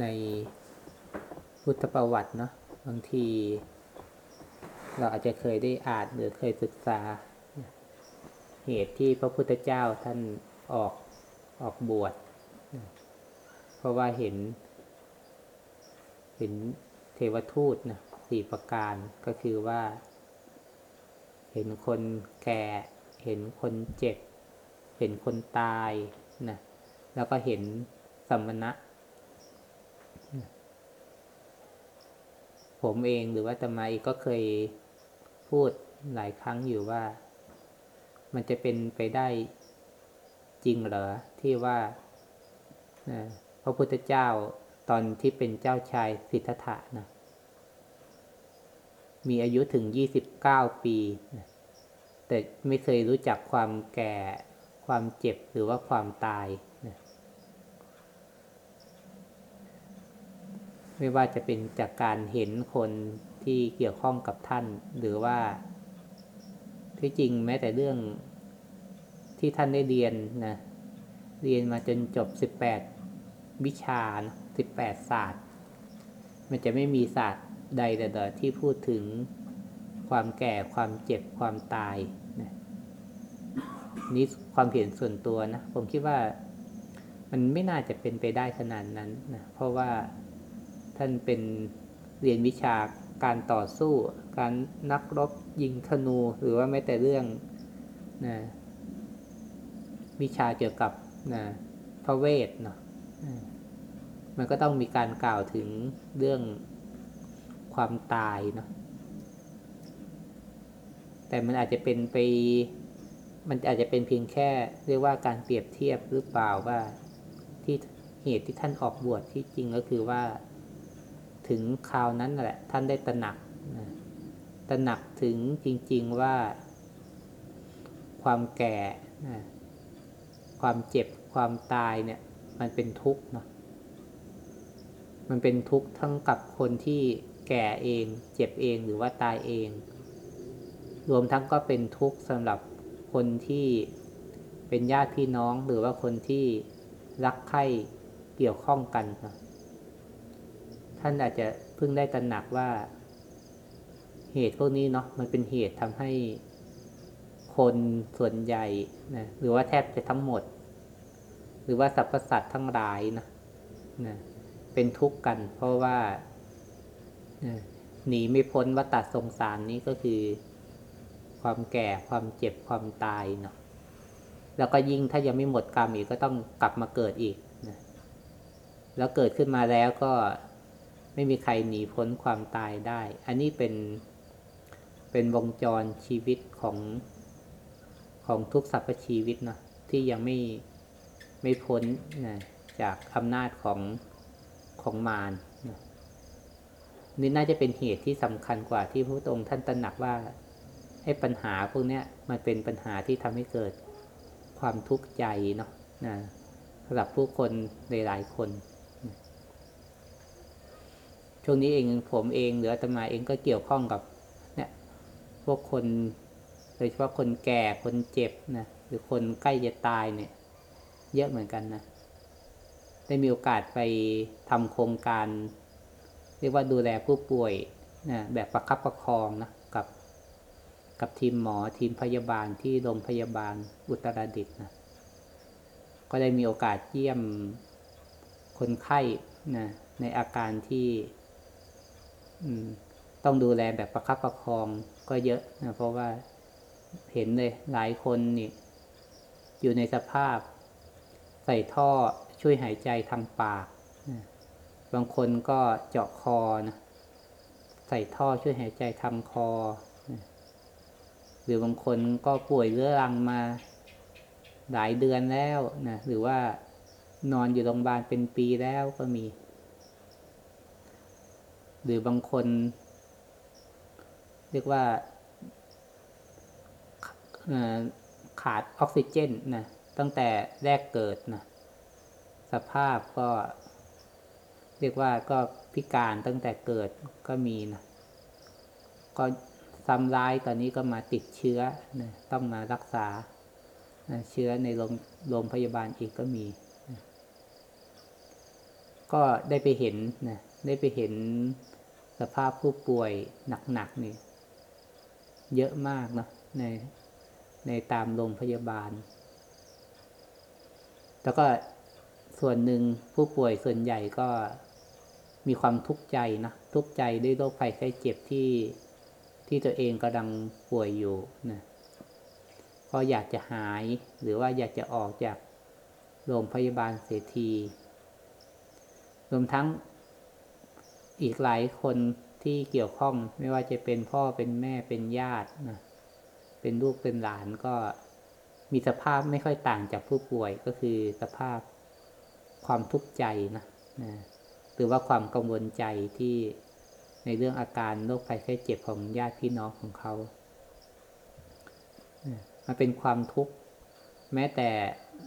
ในพุทธประวัติเนาะบางที เราอาจจะเคยได้อ่านหรือเคยศึกษา เหตุที่พระพุทธเจ้าท่านออกออกบวชเพราะว่าเห็น เห็นเทวทูตนะสี่ประการก็คือว่า เห็นคนแก่ เห็นคนเจ็บ เห็นคนตายนะแล้วก็เห็นสัมมณะ ผมเองหรือว่าตมาเองก็เคยพูดหลายครั้งอยู่ว่า มันจะเป็นไปได้จริงเหรอที่ว่าพระพุทธเจ้าตอนที่เป็นเจ้าชายสิทธัตถะนะมีอายุถึงยี่สิบเก้าปีนะแต่ไม่เคยรู้จักความแก่ความเจ็บหรือว่าความตายนะ ไม่ว่าจะเป็นจากการเห็นคนที่เกี่ยวข้องกับท่าน หรือว่า ที่จริงแม้แต่เรื่องที่ท่านได้เรียนนะเรียนมาจนจบสิบแปดวิชาสิบแปดศาสตร์ มันจะไม่มีศาสตร์ใดแต่ที่พูดถึงความแก่ความเจ็บความตายนะนี่ความเห็นส่วนตัวนะ ผมคิดว่ามันไม่น่าจะเป็นไปได้ขนาดนั้นนะเพราะว่า ท่านเป็นเรียนวิชาการต่อสู้ การนักรบยิงธนูหรือว่าแม้แต่เรื่องนะวิชาเกี่ยวกับนะพระเวทเนาะมันก็ต้องมีการกล่าวถึงเรื่องความตายเนาะแต่มันอาจจะเป็นไป มันอาจจะเป็นเพียงแค่เรียกว่าการเปรียบเทียบหรือเปล่าว่าที่เหตุที่ท่านออกบวชที่จริงก็คือว่า ถึงคราวนั้นแหละ ท่านได้ตระหนักตระหนักถึงจริง ๆว่า ความแก่ ความเจ็บความตายเนี่ย มันเป็นทุกข์เนาะมันเป็นทุกข์ทั้งกับคนที่แก่เอง เจ็บเองหรือว่าตายเอง รวมทั้งก็เป็นทุกข์สำหรับคนที่เป็นญาติพี่น้องหรือว่าคนที่รักใคร่เกี่ยวข้องกันนะ ท่านอาจจะเพิ่งได้ตระหนักว่า เหตุพวกนี้เนาะมันเป็นเหตุทำให้คนส่วนใหญ่นะหรือว่าแทบจะทั้งหมด หรือว่าสรรพสัตว์ทั้งหลายนะนะเป็นทุกข์กัน เพราะว่าหนีไม่พ้นวัฏสงสารนี้ก็คือ ความแก่ความเจ็บความตายเนาะแล้วก็ยิ่งถ้ายังไม่หมดกรรมอีกก็ต้องกลับมาเกิดอีกนะแล้วเกิดขึ้นมาแล้วก็ ไม่มีใครหนีพ้นความตายได้ อันนี้เป็นเป็นวงจรชีวิตของของทุกสรรพชีวิตนะที่ยังไม่ไม่พ้นนะจากอำนาจของของมารนะนี่น่าจะเป็นเหตุที่สำคัญกว่าที่พระองค์ท่านตระหนักว่าให้ปัญหาพวกนี้มันเป็นปัญหาที่ทำให้เกิดความทุกข์ใจเนาะนะสำหรับผู้คนหลายๆคน ช่วงนี้เองผมเองหรืออาตมาเองก็เกี่ยวข้องกับเนี่ยพวกคนโดยเฉพาะคนแก่คนเจ็บนะหรือคนใกล้จะตายเนี่ย เยอะเหมือนกันนะได้มีโอกาสไปทำโครงการ เรียกว่าดูแลผู้ป่วยนะแบบประคับประคองนะกับ กับทีมหมอทีมพยาบาลที่โรงพยาบาลอุตรดิตถ์นะก็ได้มีโอกาสเยี่ยมคนไข้นะในอาการที่ ต้องดูแลแบบประคับประคองก็เยอะนะเพราะว่าเห็นเลยหลายคนนี่ อยู่ในสภาพ ใส่ท่อช่วยหายใจทางปากนะบางคนก็เจาะคอนะใส่ท่อช่วยหายใจทางคอนะหรือบางคนก็ป่วยเรื้อรังมาหลายเดือนแล้วนะหรือว่านอนอยู่โรงพยาบาลเป็นปีแล้วก็มี หรือบางคน เรียกว่าขาดออกซิเจนนะตั้งแต่แรกเกิดนะสภาพก็ เรียกว่าก็พิการตั้งแต่เกิดก็มีนะก็ซ้ำร้ายตอนนี้ก็มาติดเชื้อนะต้องมารักษานะเชื้อในโรงงพยาบาลอีกก็มีนะก็ได้ไปเห็นนะ ได้ไปเห็นสภาพผู้ป่วยหนักๆนี่ เยอะมากเนาะในในตามโรงพยาบาล แล้วก็ส่วนหนึ่งผู้ป่วยส่วนใหญ่ก็มีความทุกข์ใจนะทุกข์ใจด้วยโรคภัยไข้เจ็บที่ที่ตัวเองกำลังป่วยอยู่นะก็อยากจะหายหรือว่าอยากจะออกจากโรงพยาบาลเสียทีรวมทั้ง อีกหลายคนที่เกี่ยวข้องไม่ว่าจะเป็นพ่อเป็นแม่เป็นญาตินะเป็นลูกเป็นหลานก็มีสภาพไม่ค่อยต่างจากผู้ป่วยก็คือสภาพความทุกข์ใจนะนะหรือว่าความกังวลใจที่ในเรื่องอาการโรคภัยไข้เจ็บของญาติพี่น้องของเขา มันเป็นความทุกข์แม้แต่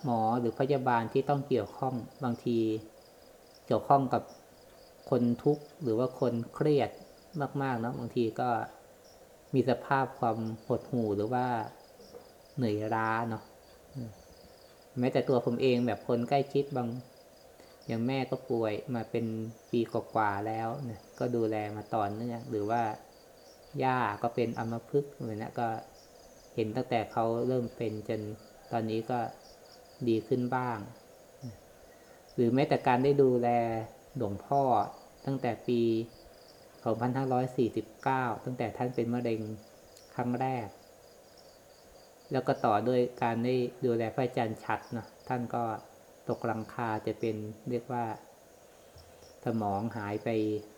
หมอหรือพยาบาลที่ต้องเกี่ยวข้องบางที เกี่ยวข้องกับ คนทุกข์หรือว่าคนเครียดมากๆเนาะบางทีก็มีสภาพความหดหู่หรือว่าเหนื่อยล้าเนาะแม้แต่ตัวผมเองแบบคนใกล้ชิดบาง อย่างแม่ก็ป่วยมาเป็นปีกว่าแล้วเนี่ยก็ดูแลมาต่อเนื่องหรือว่าย่าก็เป็นอัมพฤกษ์เลยนะก็เห็นตั้งแต่เขาเริ่มเป็นจนตอนนี้ก็ดีขึ้นบ้าง หรือแม้แต่การได้ดูแล หลวงพ่อตั้งแต่ปี 2549 ตั้งแต่ท่านเป็นมะเร็งครั้งแรก แล้วก็ต่อด้วยการได้ดูแลพระอาจารย์ชัดนะท่านก็ตกลังคาจะเป็นเรียกว่า สมองหายไป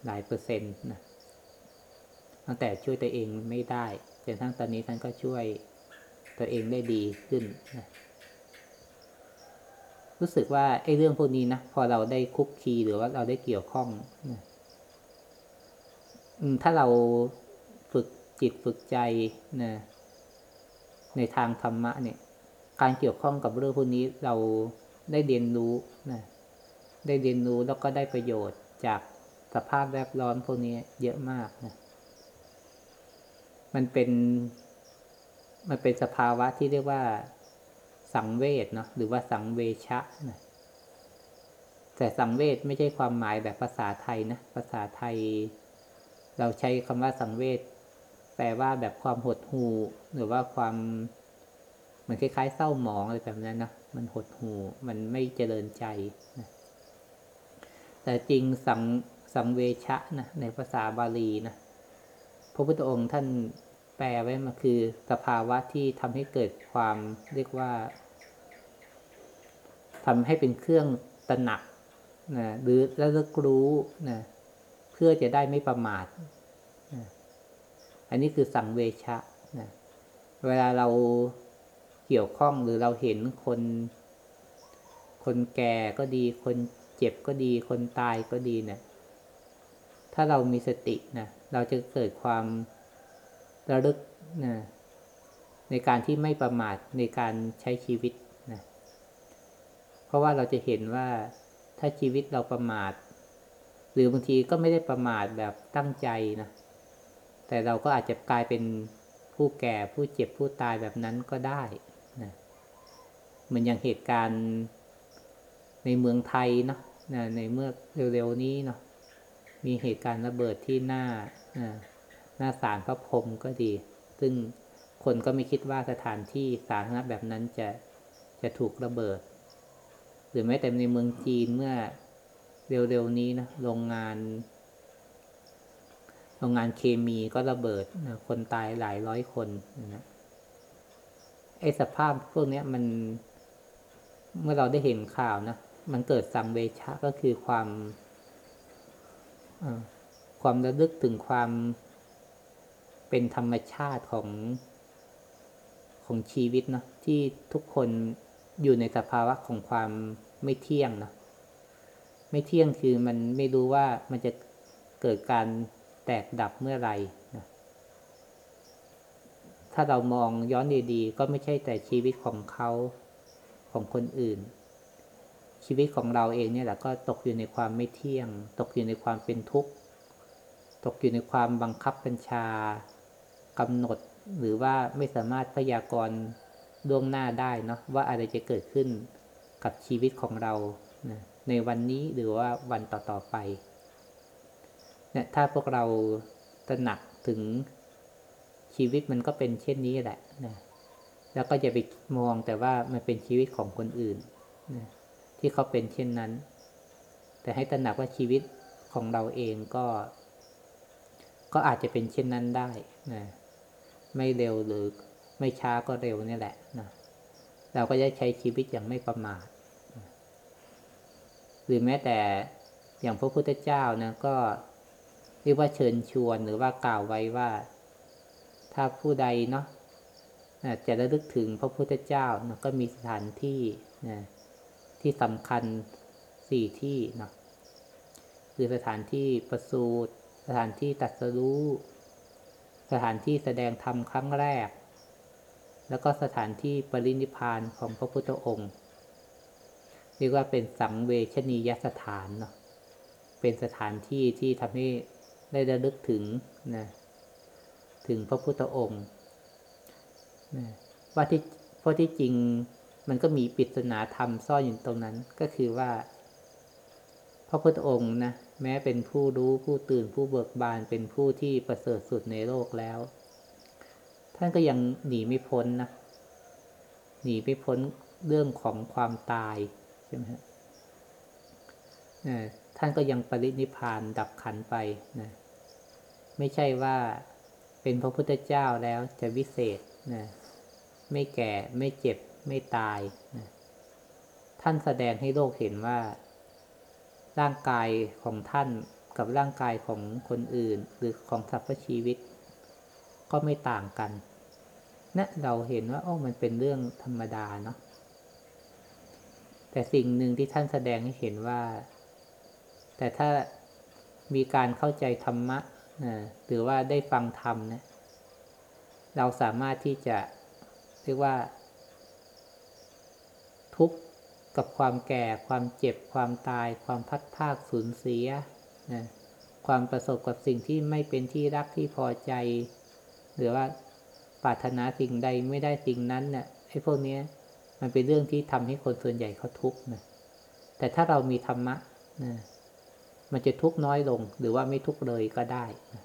หลายเปอร์เซ็นต์นะตั้งแต่ช่วยตัวเองไม่ได้จนทั้งตอนนี้ท่านก็ช่วยตัวเองได้ดีขึ้นนะ รู้สึกว่าไอ้เรื่องพวกนี้นะพอเราได้คุกคีหรือว่าเราได้เกี่ยวข้องนะถ้าเราฝึกจิตฝึกใจนะในทางธรรมะเนี่ย การเกี่ยวข้องกับเรื่องพวกนี้เราได้เรียนรู้นะได้เรียนรู้แล้วก็ได้ประโยชน์จากสภาพแวดล้อมพวกนี้เยอะมากนะมันเป็น มันเป็นสภาวะที่เรียกว่า สังเวชเนาะหรือว่าสังเวชะนะแต่สังเวชไม่ใช่ความหมายแบบภาษาไทยนะภาษาไทย เราใช้คำว่าสังเวชแปลว่าแบบความหดหู่หรือว่าความเหมือนคล้ายๆเศร้าหมองอะไรแบบนั้นนะมันหดหู่มันไม่เจริญใจนะแต่จริงสังสังเวชะนะในภาษาบาลีนะพระพุทธองค์ท่านแปลไว้มาคือสภาวะที่ทำให้เกิดความเรียกว่า ทำให้เป็นเครื่องตระหนักนะหรือระลึกรู้นะเพื่อจะได้ไม่ประมาทนะอันนี้คือสังเวชะนะเวลาเราเกี่ยวข้องหรือเราเห็นคน คนแก่ก็ดี คนเจ็บก็ดี คนตายก็ดีเนะี่ยถ้าเรามีสตินะเราจะเกิดความระลึกนะในการที่ไม่ประมาทในการใช้ชีวิต เพราะว่าเราจะเห็นว่าถ้าชีวิตเราประมาท หรือบางทีก็ไม่ได้ประมาทแบบตั้งใจนะ แต่เราก็อาจจะกลายเป็นผู้แก่ผู้เจ็บผู้ตายแบบนั้นก็ได้นะเหมือนอย่างเหตุการณ์ในเมืองไทยเนาะนะในเมื่อเร็วๆนี้เนาะมีเหตุการณ์ระเบิดที่หน้าหน้าศาลพระพรมก็ดี ซึ่งคนก็ไม่คิดว่าสถานที่สาธารณะแบบนั้นจะจะถูกระเบิด หรือแม้แต่ในเมืองจีนเมื่อเร็วๆนี้นะโรงงานโรงงานเคมีก็ระเบิดนะคนตายหลายร้อยคนนะไอสภาพพวกนี้มัน เมื่อเราได้เห็นข่าวนะ มันเกิดสังเวชะก็คือความความระลึกถึงความเป็นธรรมชาติของของชีวิตเนาะที่ทุกคน อยู่ในสภาวะของความไม่เที่ยงเนาะไม่เที่ยงคือมันไม่รู้ว่ามันจะเกิดการแตกดับเมื่อไหร่นะถ้าเรามองย้อนดีๆ ก็ไม่ใช่แต่ชีวิตของเขาของคนอื่น ชีวิตของเราเองเนี่ยแหละก็ตกอยู่ในความไม่เที่ยง ตกอยู่ในความเป็นทุกข์ ตกอยู่ในความบังคับบัญชากำหนด หรือว่าไม่สามารถพยากรณ์ ล่วงหน้าได้เนาะว่าอะไรจะเกิดขึ้นกับชีวิตของเรานะในวันนี้หรือว่าวันต่อๆไปเนี่ยถ้าพวกเราตระหนักถึงชีวิตมันก็เป็นเช่นนี้แหละนะแล้วก็อย่าไปมองแต่ว่ามันเป็นชีวิตของคนอื่นนะที่เขาเป็นเช่นนั้น แต่ให้ตระหนักว่าชีวิตของเราเองก็ ก็อาจจะเป็นเช่นนั้นได้นะไม่เร็วหรือ ไม่ช้าก็เร็วนี่แหละนะเราก็จะใช้ชีวิตอย่างไม่ประมาทหรือแม้แต่อย่างพระพุทธเจ้านะก็เรียกว่าเชิญชวนหรือว่ากล่าวไว้ว่า ถ้าผู้ใดเนาะจะระลึกถึงพระพุทธเจ้านะก็มีสถานที่นะที่สำคัญสี่ที่เนาะคือสถานที่ประสูติสถานที่ตัดสรู้ สถานที่แสดงธรรมครั้งแรก แล้วก็สถานที่ปรินิพานของพระพุทธองค์เรียกว่าเป็นสังเวชนียสถานเนาะเป็นสถานที่ที่ทำให้ได้ระลึกถึงนะถึงพระพุทธองค์นะว่าที่เพราะที่จริงมันก็มีปริศนาธรรมซ่อนอยู่ตรงนั้นก็คือว่า พระพุทธองค์นะแม้เป็นผู้รู้ผู้ตื่นผู้เบิกบานเป็นผู้ที่ประเสริฐสุดในโลกแล้ว ท่านก็ยังหนีไม่พ้นนะ หนีไม่พ้นเรื่องของความตายใช่ไหมฮะท่านก็ยังปรินิพานดับขันไปนะ ไม่ใช่ว่าเป็นพระพุทธเจ้าแล้วจะวิเศษนะไม่แก่ไม่เจ็บไม่ตายนะท่านแสดงให้โลกเห็นว่า ร่างกายของท่านกับร่างกายของคนอื่น หรือของสรรพชีวิต ก็ไม่ต่างกันนะเราเห็นว่าโอ้มันเป็นเรื่องธรรมดาเนาะแต่สิ่งหนึ่งที่ท่านแสดงให้เห็นว่า แต่ถ้ามีการเข้าใจธรรมะนะหรือว่าได้ฟังธรรมนะเราสามารถที่จะเรียกว่า ทุกข์กับความแก่ ความเจ็บ ความตาย ความพัดพากสูญเสียนะความประสบกับสิ่งที่ไม่เป็นที่รักที่พอใจ หรือว่าปรารถนาสิ่งใดไม่ได้สิ่งนั้นเนะี่ยไอ้พวกนี้มันเป็นเรื่องที่ทำให้คนส่วนใหญ่เขาทุกข์นะแต่ถ้าเรามีธรรมะนะมันจะทุกข์น้อยลง หรือว่าไม่ทุกข์เลยก็ได้นะ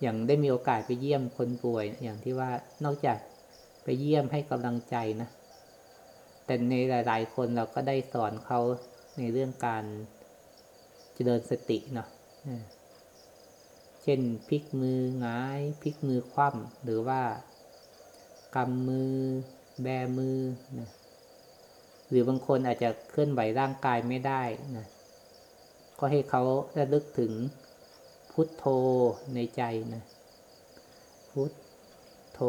อย่างได้มีโอกาสไปเยี่ยมคนป่วย อย่างที่ว่านอกจากไปเยี่ยมให้กำลังใจนะแต่ในหลาย ๆ คนเราก็ได้สอนเขาในเรื่องการเจริญสติเนาะ ช่นพลิกมือหงายพลิกมือคว่ำหรือว่ากำมือ แบมือนะหรือบางคนอาจจะเคลื่อนไหวร่างกายไม่ได้นะก็ให้เขาระลึกถึงพุทโธในใจนะพุทโธ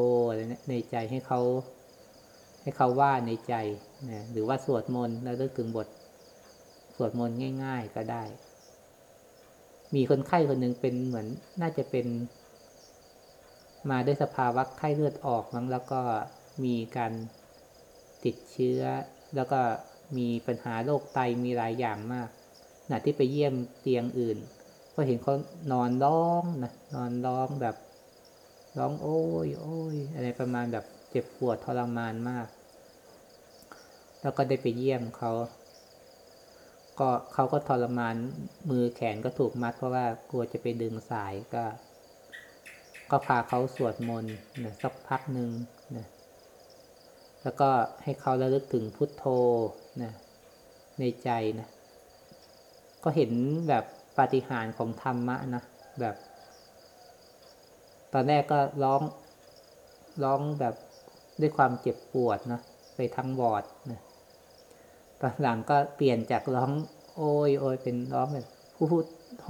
ในใจให้เขา ให้เขาว่าในใจนะหรือว่าสวดมนต์แล้วลึกถึงบท สวดมนต์ง่าย ๆ ก็ได้ มีคนไข้คนหนึ่งเป็นเหมือนน่าจะเป็น มาด้วยสภาวะไข้เลือดออกมั้งแล้วก็มีการติดเชื้อ แล้วก็มีปัญหาโรคไตมีหลายอย่างมากนะที่ไปเยี่ยมเตียงอื่น ก็เห็นเขานอนร้องนะนอนร้องแบบร้องโอ้ยโอ้ยอะไรประมาณแบบเจ็บปวดทรมานมาก แล้วก็ได้ไปเยี่ยมเขา ก็เขาก็ทรมานมือแขนก็ถูกมัด เพราะว่ากลัวจะไปดึงสายก็ ก็พาเขาสวดมนต์นะสักพักหนึ่งนะแล้วก็ให้เขาระลึกถึงพุทโธนะในใจนะ ก็เห็นแบบปาฏิหาริย์ของธรรมะนะแบบ ตอนแรกก็ร้องร้องแบบด้วยความเจ็บปวดนะไปทั้งวอดนะ ตอนหลังก็เปลี่ยนจากร้องโอ้ยโอยเป็นร้องแบบพูดโท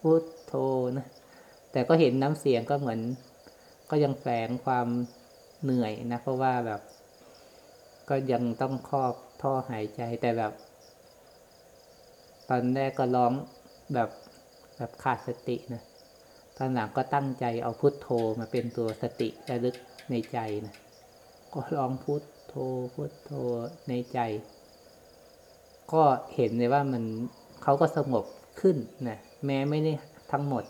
พูดโทนะ แต่ก็เห็นน้ำเสียงก็เหมือน ก็ยังแฝงความเหนื่อยนะ เพราะว่าแบบ ก็ยังต้องครอบท่อหายใจแต่แบบ ตอนแรกก็ร้องแบบแบบขาดสตินะตอนหลังก็ตั้งใจเอาพุทโธมาเป็นตัวสติระลึกในใจนะก็ร้องพุทโธพุทโธในใจ ก็เห็นเลยว่ามันเขาก็สงบขึ้นนะแม้ไม่ได้ทั้งหมด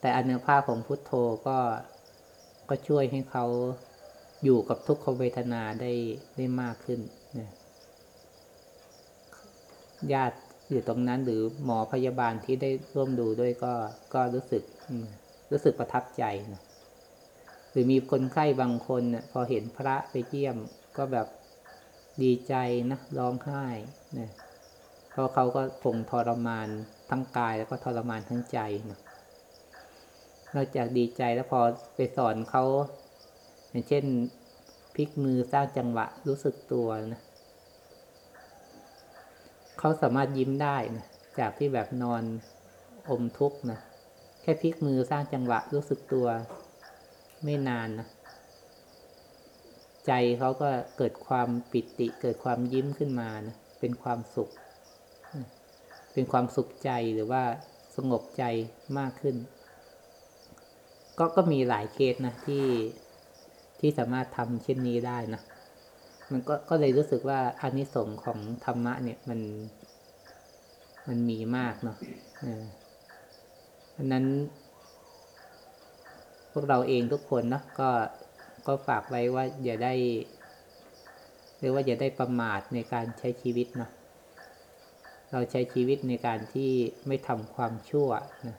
แต่อนุภาพของพุทโธก็ก็ช่วยให้เขาอยู่กับทุกขเวทนาได้ได้มากขึ้นนะญาติอยู่ตรงนั้นหรือหมอพยาบาลที่ได้ร่วมดูด้วยก็ก็รู้สึกรู้สึกประทับใจนะหรือมีคนไข้บางคนเนี่ยพอเห็นพระไปเยี่ยมก็แบบ ดีใจนะร้องไห้นะเพราะเขาก็คงทรมานทั้งกายแล้วก็ทรมานทั้งใจนะนอกจากดีใจแล้วพอไปสอนเขาอย่างเช่นพลิกมือสร้างจังหวะรู้สึกตัวนะเขาสามารถยิ้มได้นะจากที่แบบนอนอมทุกข์นะแค่พลิกมือสร้างจังหวะรู้สึกตัวไม่นานนะ ใจเขาก็เกิดความปิติ เกิดความยิ้มขึ้นมานะเป็นความสุข เป็นความสุขใจหรือว่าสงบใจมากขึ้น ก็ก็มีหลายเคสนะที่ที่สามารถทำเช่นนี้ได้นะมันก็ก็เลยรู้สึกว่าอานิสงส์ของธรรมะเนี่ยมัน มันมีมากเนาะเพราะนั้น พวกเราเองทุกคนนะก็ ก็ฝากไว้ว่าอย่าได้เรียกว่าอย่าได้ประมาทในการใช้ชีวิตเนาะเราใช้ชีวิตในการที่ไม่ทำความชั่วนะ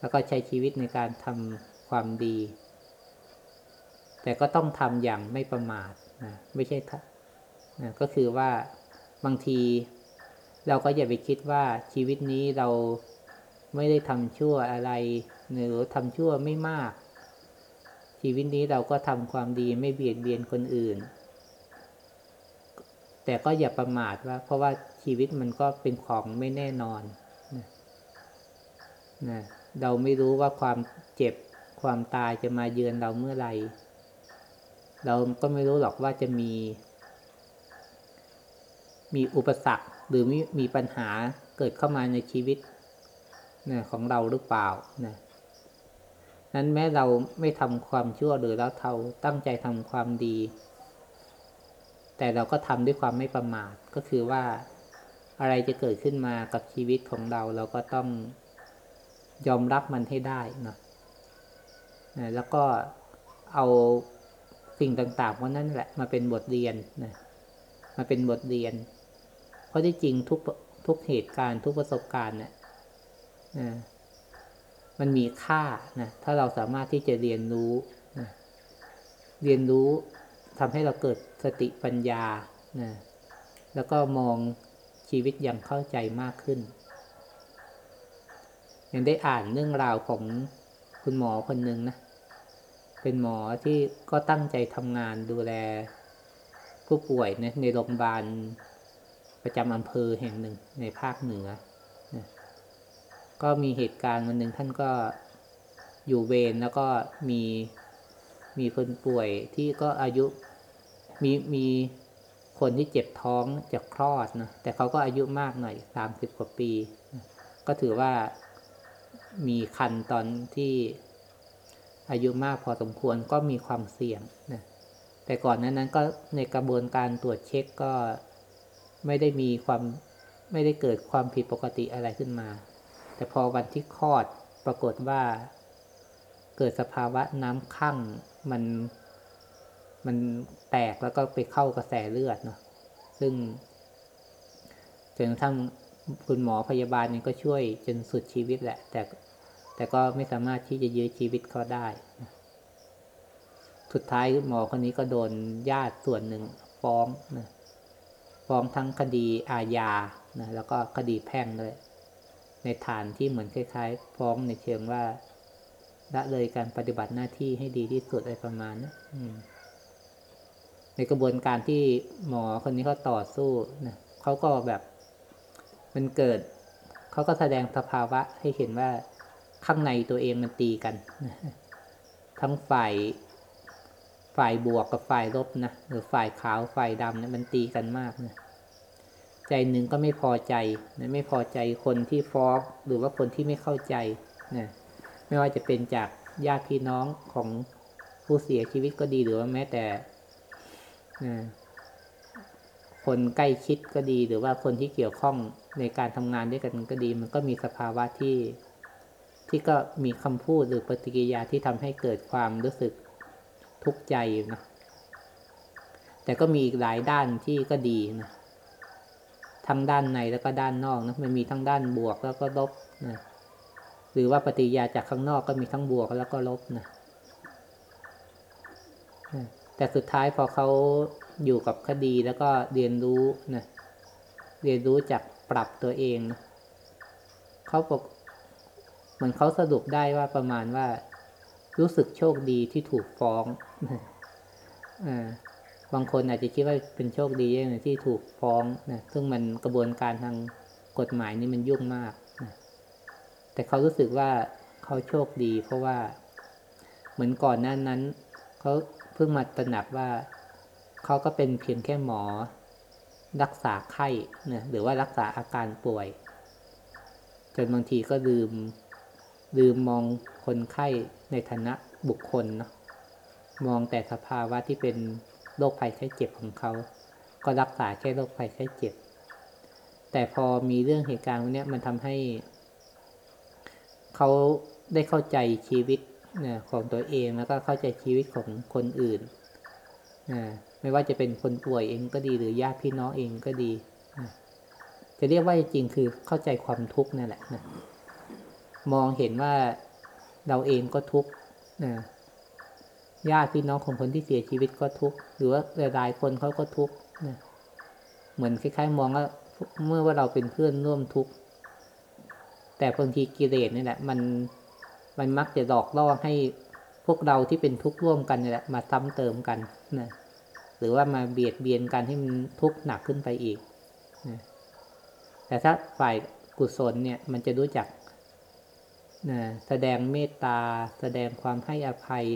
แล้วก็ใช้ชีวิตในการทำความดี แต่ก็ต้องทำอย่างไม่ประมาทนะไม่ใช่นะก็คือว่าบางที เราก็อย่าไปคิดว่าชีวิตนี้เราไม่ได้ทำชั่วอะไร หรือทำชั่วไม่มาก ชีวิตนี้เราก็ทำความดีไม่เบียดเบียนคนอื่น แต่ก็อย่าประมาทว่า เพราะว่าชีวิตมันก็เป็นของไม่แน่นอนนะนะเราไม่รู้ว่าความเจ็บความตายจะมาเยือนเราเมื่อไหร่ เราก็ไม่รู้หรอกว่าจะมี มีอุปสรรคหรือมีมีปัญหาเกิดเข้ามาในชีวิตนะของเราหรือเปล่านะ นั้นแม้เราไม่ทำความชั่วหรือเราเท่าตั้งใจทำความดี แต่เราก็ทำด้วยความไม่ประมาทก็คือว่าอะไรจะเกิดขึ้นมากับชีวิตของเราเราก็ต้องยอมรับมันให้ได้นะนะแล้วก็เอาสิ่งต่างๆพวกนั้นแหละมาเป็นบทเรียนนะมาเป็นบทเรียน เพราะที่จริงทุกทุกเหตุการณ์ทุกประสบการณ์เนี่ย มันมีค่านะถ้าเราสามารถที่จะเรียนรู้นะเรียนรู้ทำให้เราเกิดสติปัญญานะแล้วก็มองชีวิตอย่างเข้าใจมากขึ้น ยังได้อ่านเรื่องราวของคุณหมอคนหนึ่งนะ เป็นหมอที่ก็ตั้งใจทำงานดูแล ผู้ป่วยนะในโรงพยาบาลประจำอำเภอแห่งหนึ่งในภาคเหนือ ก็มีเหตุการณ์วันหนึ่งท่านก็อยู่เวรแล้วก็มีมีคนป่วยที่ก็อายุมีมีคนที่เจ็บท้องจากคลอดนะแต่เขาก็อายุมากหน่อยสามสิบกว่าปี ก็ถือว่ามีคันตอนที่อายุมากพอสมควรก็มีความเสี่ยงนะแต่ก่อนนั้นนั้นก็ในกระบวนการตรวจเช็คก็ไม่ได้มีความไม่ได้เกิดความผิดปกติอะไรขึ้นมา แต่พอวันที่คลอดปรากฏว่า เกิดสภาวะน้ำข้างมันมันแตกแล้วก็ไปเข้ากระแสเลือดเนาะซึ่งจนกระทั่งคุณหมอพยาบาลเนี่ยก็ช่วยจนสุดชีวิตแหละ แต่แต่ก็ไม่สามารถที่จะยื้อชีวิตเขาได้ สุดท้ายหมอคนนี้ก็โดนญาติส่วนหนึ่งฟ้องนะฟ้องทั้งคดีอาญานะแล้วก็คดีแพ่งเลย ในฐานที่เหมือนคล้ายๆฟ้องในเชิงว่าละเลยการปฏิบัติหน้าที่ให้ดีที่สุดอะไรประมาณนะในกระบวนการที่หมอคนนี้เขาต่อสู้นะเขาก็แบบมันเกิด เขาก็แสดงสภาวะให้เห็นว่าข้างในตัวเองมันตีกันนะทั้งฝ่ายฝ่ายบวกกับฝ่ายลบนะหรือฝ่ายขาวฝ่ายดำเนี่ยมันตีกันมากนะ ใจหนึ่งก็ไม่พอใจนะไม่พอใจคนที่ฟ้องหรือว่าคนที่ไม่เข้าใจนะไม่ว่าจะเป็นจากญาติพี่น้องของผู้เสียชีวิตก็ดีหรือว่าแม้แต่คนใกล้ชิดก็ดีหรือว่าคนที่เกี่ยวข้องในการทำงานด้วยกันก็ดี มันก็มีสภาวะที่ ที่ก็มีคำพูดหรือปฏิกิริยาที่ทำให้เกิดความรู้สึกทุกข์ใจนะแต่ก็มีอีกหลายด้านที่ก็ดีนะ ทั้งด้านในแล้วก็ด้านนอกนะมันมีทั้งด้านบวกแล้วก็ลบนะหรือว่าปฏิยาจากข้างนอกก็มีทั้งบวกแล้วก็ลบนะนะแต่สุดท้ายพอเขาอยู่กับคดีแล้วก็เรียนรู้นะเรียนรู้จากปรับตัวเองนะเขาบอกเหมือนเขาสรุปได้ว่าประมาณว่า รู้สึกโชคดีที่ถูกฟ้องอ่า บางคนอาจจะคิดว่าเป็นโชคดีองที่ถูกฟ้องนะซึ่งมันกระบวนการทางกฎหมายนี่มันยุ่งมากนะแต่เขารู้สึกว่าเขาโชคดี เพราะว่า เหมือนก่อนหน้านั้นเขาเพิ่งมาตระหนักว่าเขาก็เป็นเพียงแค่หมอ รักษาไข้นะหรือว่ารักษาอาการป่วย จนบางทีก็ลืมลืมมองคนไข้ในฐานะบุคคลเนาะมองแต่สภาวะที่เป็น โรคภัยไข้เจ็บของเขา ก็รักษาแค่โรคภัยไข้เจ็บ แต่พอมีเรื่องเหตุการณ์พวกนี้มันทำให้ เขาได้เข้าใจชีวิตนะของตัวเองแล้วก็เข้าใจชีวิตของคนอื่นนะไม่ว่าจะเป็นคนป่วยเองก็ดีหรือญาติพี่น้องเองก็ดีนะจะเรียกว่าจริงคือเข้าใจความทุกข์นั่นแหละนะมองเห็นว่าเราเองก็ทุกข์นะ ญาติพี่น้องของคนที่เสียชีวิตก็ทุกข์หรือว่าหลายๆคนเขาก็ทุกข์นะเหมือนคล้ายๆ มองว่าเมื่อว่าเราเป็นเพื่อนร่วมทุกข์แต่บางทีกิเลสนี่แหละ มันมันมักจะหลอกล่อให้พวกเราที่เป็นทุกข์ร่วมกันนี่แหละ มาซ้ำเติมกันนะหรือว่ามาเบียดเบียนกันให้มันทุกข์หนักขึ้นไปอีกนะแต่ถ้าฝ่ายกุศลเนี่ย มันจะรู้จักนะแสดงเมตตา แสดงความให้อภัย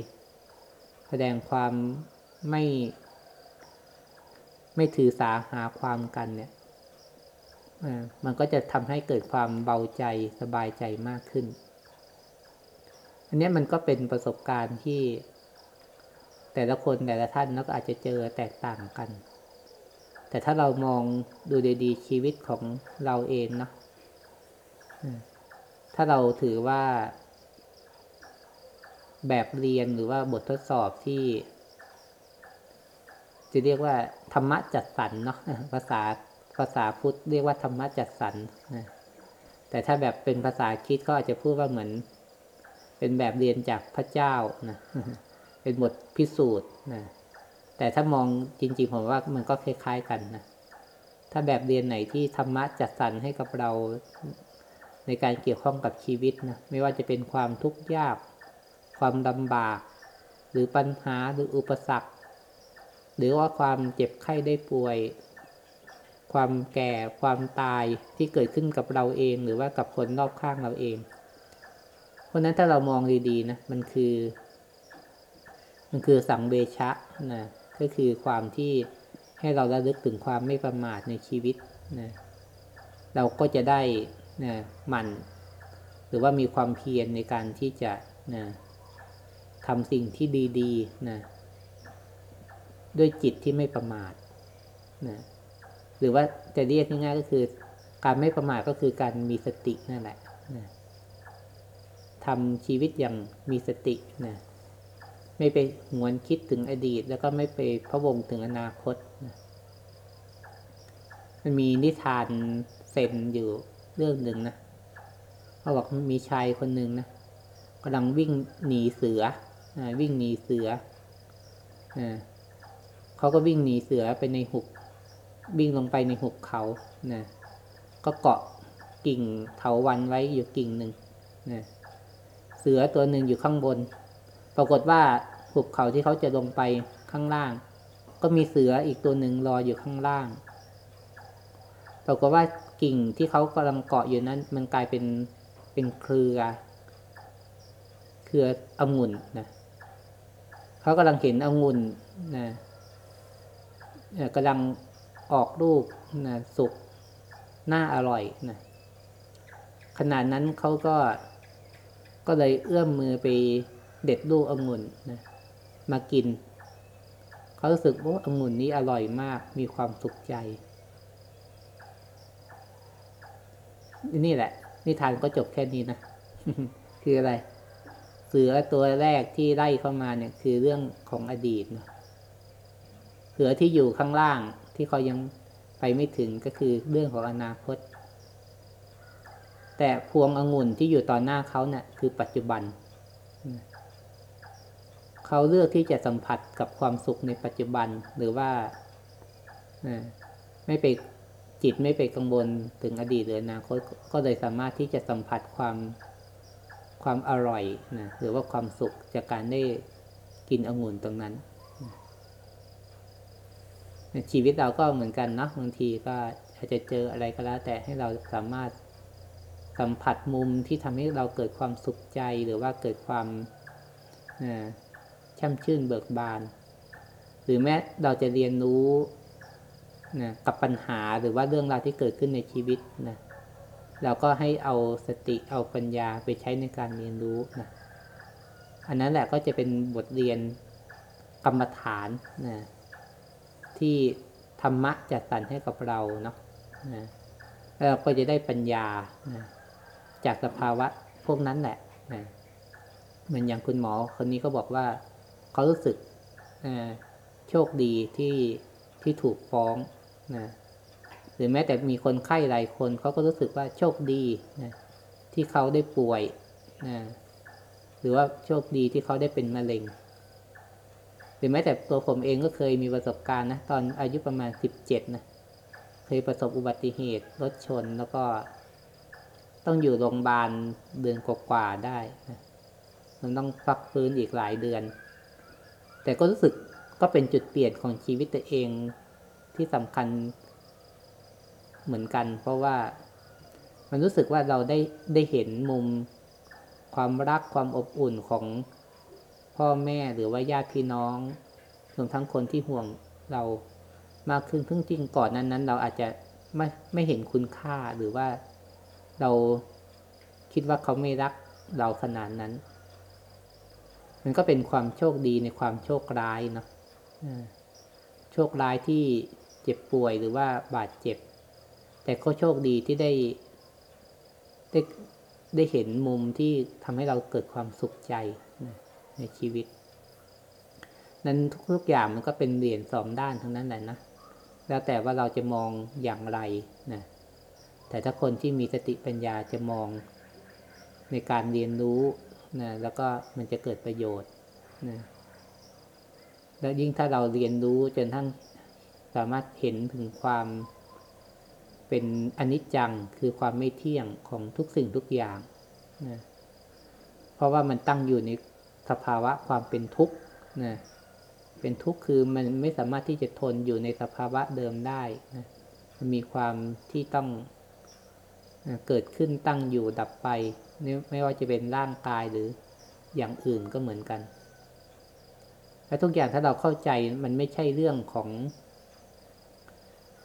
แสดงความไม่ ไม่ถือสาหาความกันเนี่ยมันก็จะทำให้เกิดความเบาใจสบายใจมากขึ้น อันนี้มันก็เป็นประสบการณ์ที่แต่ละคนแต่ละท่านแล้วก็อาจจะเจอแตกต่างกัน แต่ถ้าเรามองดูดีๆชีวิตของเราเองเนาะถ้าเราถือว่า แบบเรียนหรือว่าบททดสอบที่ จะเรียกว่า ธรรมะจัดสรรเนาะภาษาภาษาพุทธเรียกว่าธรรมะจัดสรรนะแต่ถ้าแบบเป็นภาษาคิดก็อาจจะพูดว่าเหมือน เป็นแบบเรียนจากพระเจ้านะเป็นบทพิสูจน์นะแต่ถ้ามองจริงๆผมว่ามันก็คล้ายๆกันนะถ้าแบบเรียนไหนที่ธรรมะจัดสรรให้กับเราในการเกี่ยวข้องกับชีวิตนะไม่ว่าจะเป็นความทุกข์ยาก ความลำบาก หรือปัญหาหรืออุปสรรค หรือว่าความเจ็บไข้ได้ป่วย ความแก่ความตายที่เกิดขึ้นกับเราเอง หรือว่ากับคนรอบข้างเราเอง เพราะนั้นถ้าเรามองดีๆนะมันคือ มันคือสังเวชะนะก็คือความที่ให้เราระลึกถึงความไม่ประมาทในชีวิตนะเราก็จะได้นะมัน หรือว่ามีความเพียรในการที่จะนะ ทำสิ่งที่ดีๆนะด้วยจิตที่ไม่ประมาทนะหรือว่าจะเรียกง่ายๆก็คือ การไม่ประมาทก็คือการมีสตินั่นแหละนะทำชีวิตอย่างมีสตินะไม่ไปหวนคิดถึงอดีต แล้วก็ไม่ไปพะวงถึงอนาคตนะมันมีนิทานเซนอยู่เรื่องหนึ่งนะเขาบอกมีชายคนหนึ่งนะกำลังวิ่งหนีเสืออ วิ่งหนีเสืออเขาก็วิ่งหนีเสือไปในหุบวิ่งลงไปในหุบเขานะก็เกาะกิ่งเถาวันไว้อยู่กิ่งหนึ่งนะเสือตัวหนึ่งอยู่ข้างบน ปรากฏว่าหุบเขาที่เขาจะลงไปข้างล่าง ก็มีเสืออีกตัวหนึ่งรออยู่ข้างล่าง ปรากฏว่ากิ่งที่เขากำลังเกาะอยู่นั้น มันกลายเป็นเป็นเครือ เครือองุ่นนะ เขากำลังเห็นองุ่นนะกำลังออกลูกนะสุกน่าอร่อยนะขนาดนั้นเขาก็ก็เลยเอื้อมมือไปเด็ดลูกองุ่นนะมากิน เขารู้สึกว่าองุ่นนี้อร่อยมากมีความสุขใจ นี่แหละ นิทานก็จบแค่นี้นะ คืออะไร เสือตัวแรกที่ไล่เข้ามาเนี่ยคือเรื่องของอดีตเนาะเสือที่อยู่ข้างล่างที่เขายังไปไม่ถึงก็คือเรื่องของอนาคต แต่พวงองุ่นที่อยู่ต่อหน้าเขาเนะ่ยคือปัจจุบัน เขาเลือกที่จะสัมผัสกับความสุขในปัจจุบันหรือว่าไม่ไปจิตไม่ไปกังวลถึงอดีตหรืออนาคตก็เลยสามารถที่จะสัมผัสความ ความอร่อยนะหรือว่าความสุขจากการได้กินองุ่นตรงนั้นชีวิตเราก็เหมือนกันเนาะบางทีก็อาจจะเจออะไรก็แล้ว แต่ให้เราสามารถสัมผัสมุมที่ทำให้เราเกิดความสุขใจหรือว่าเกิดความช่ำชื่นเบิกบาน หรือแม้เราจะเรียนรู้นะกับปัญหาหรือว่าเรื่องราวที่เกิดขึ้นในชีวิตนะ เราก็ให้เอาสติเอาปัญญาไปใช้ในการเรียนรู้นะอันนั้นแหละก็จะเป็นบทเรียนกรรมฐานนะที่ธรรมะจัดสรรให้กับเราเนาะนะแล้วเราก็จะได้ปัญญานะจากสภาวะพวกนั้นแหละนะเหมือนอย่างคุณหมอคนนี้ก็บอกว่าเขารู้สึกโชคดีที่ที่ถูกฟ้องนะ รือแม้แต่มีคนไข้หลายคนเขาก็รู้สึกว่าโชคดีนะที่เขาได้ป่วยนะหรือว่าโชคดีที่เขาได้เป็นมะเร็ง หรือแม้แต่ตัวผมเองก็เคยมีประสบการณ์นะตอนอายุประมาณสิบเจ็ดนะเคยประสบอุบัติเหตุรถชนแล้วก็ ต้องอยู่โรงพยาบาลเดือนกว่าๆได้นะมันต้องพักฟื้นอีกหลายเดือน แต่ก็รู้สึกก็เป็นจุดเปลี่ยนของชีวิตตัวเองที่สำคัญ เหมือนกัน เพราะว่ามันรู้สึกว่าเราได้ได้เห็นมุมความรักความอบอุ่นของพ่อแม่หรือว่าญาติพี่น้องรวมทั้งคนที่ห่วงเรามากขึ้นเพิ่งจริงก่อนนั้นนั้น เราอาจจะไม่ไม่เห็นคุณค่าหรือว่าเราคิดว่าเขาไม่รักเราขนาดนั้น มันก็เป็นความโชคดีในความโชคร้ายเนาะโชคร้ายที่เจ็บป่วยหรือว่าบาดเจ็บ แต่ก็โชคดีที่ได้ได้ได้เห็นมุมที่ทำให้เราเกิดความสุขใจในชีวิต นั้นทุกๆอย่างมันก็เป็นเหรียญสองด้านทั้งนั้นแหละนะ แล้วแต่ว่าเราจะมองอย่างไรนะ แต่ถ้าคนที่มีสติปัญญาจะมองในการเรียนรู้นะแล้วก็มันจะเกิดประโยชน์นะแล้วยิ่งถ้าเราเรียนรู้จนทั้งสามารถเห็นถึงความ เป็นอนิจจังคือความไม่เที่ยงของทุกสิ่งทุกอย่างนะเพราะว่ามันตั้งอยู่ในสภาวะความเป็นทุกข์นะเป็นทุกข์คือมันไม่สามารถที่จะทนอยู่ในสภาวะเดิมได้นะมันมีความที่ต้องนะเกิดขึ้นตั้งอยู่ดับไป ไม่ว่าจะเป็นร่างกายหรืออย่างอื่นก็เหมือนกัน และทุกอย่างถ้าเราเข้าใจมันไม่ใช่เรื่องของ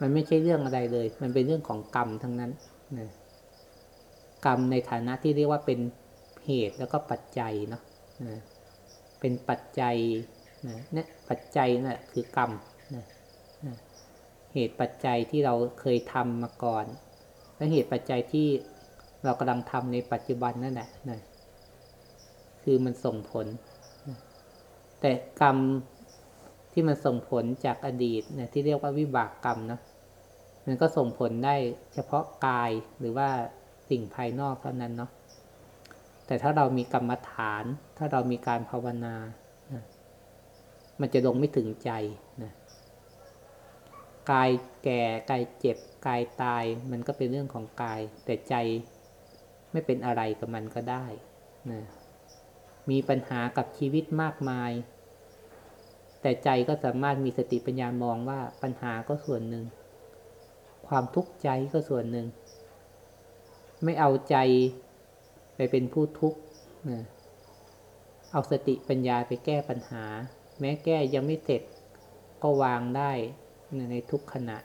มันไม่ใช่เรื่องอะไรเลย มันเป็นเรื่องของกรรมทั้งนั้นนะกรรมในฐานะที่เรียกว่าเป็นเหตุแล้วก็ปัจจัยเนาะนะเป็นปัจจัยนะเนี่ยปัจจัยนะ่ะคือกรรมนะนะเหตุปัจจัยที่เราเคยทำมาก่อน และเหตุปัจจัยที่เรากำลังทำในปัจจุบันนั่นแหละนะคือมันส่งผลแต่กรรม ที่มันส่งผลจากอดีตเนี่ยที่เรียกว่าวิบากกรรมนะมันก็ส่งผลได้เฉพาะกายหรือว่าสิ่งภายนอกเท่านั้นเนาะแต่ถ้าเรามีกรรมฐาน ถ้าเรามีการภาวนานะมันจะลงไม่ถึงใจนะกายแก่กายเจ็บกายตาย มันก็เป็นเรื่องของกาย แต่ใจไม่เป็นอะไรกับมันก็ได้นะมีปัญหากับชีวิตมากมาย แต่ใจก็สามารถมีสติปัญญามองว่าปัญหาก็ส่วนหนึ่ง ความทุกข์ใจก็ส่วนหนึ่ง ไม่เอาใจไปเป็นผู้ทุกข์เอาสติปัญญาไปแก้ปัญหา แม้แก้ยังไม่เสร็จก็วางได้ในทุกขณะ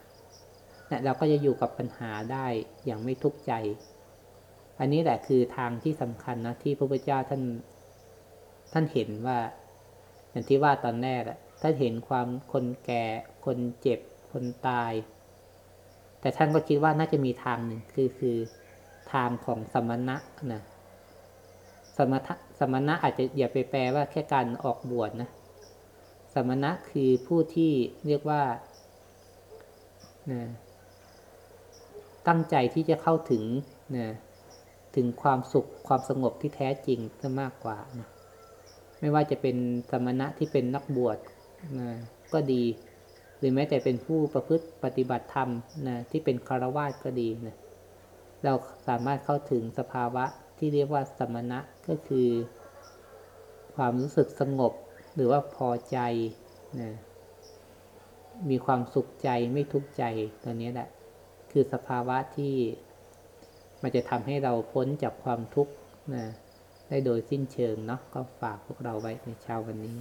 นะเราก็จะอยู่กับปัญหาได้อย่างไม่ทุกข์ใจ อันนี้แหละคือทางที่สำคัญนะที่พระพุทธเจ้าท่านท่านเห็นว่าอย่างที่ว่าตอนแรกอะ ท่านเห็นความคนแก่ คนเจ็บ คนตาย แต่ท่านก็คิดว่าน่าจะมีทางหนึ่งคือคือทางของสมณะนะสมณะสมณะอาจจะอย่าไปแปลว่าแค่การออกบวชนะ สมณะคือผู้ที่เรียกว่านะตั้งใจที่จะเข้าถึงนะถึงความสุขความสงบที่แท้จริงซะมากกว่านะไม่ว่าจะเป็นสมณะที่เป็นนักบวช นะก็ดี หรือแม้แต่เป็นผู้ประพฤติปฏิบัติธรรมนะที่เป็นคารวาสก็ดีนะเราสามารถเข้าถึงสภาวะที่เรียกว่าสมณะก็คือ ความรู้สึกสงบหรือว่าพอใจนะมีความสุขใจไม่ทุกข์ใจตัวนี้แหละ คือสภาวะที่มันจะทำให้เราพ้นจากความทุกข์นะได้โดยสิ้นเชิงเนาะก็ฝากพวกเราไว้ในเช้าวันนี้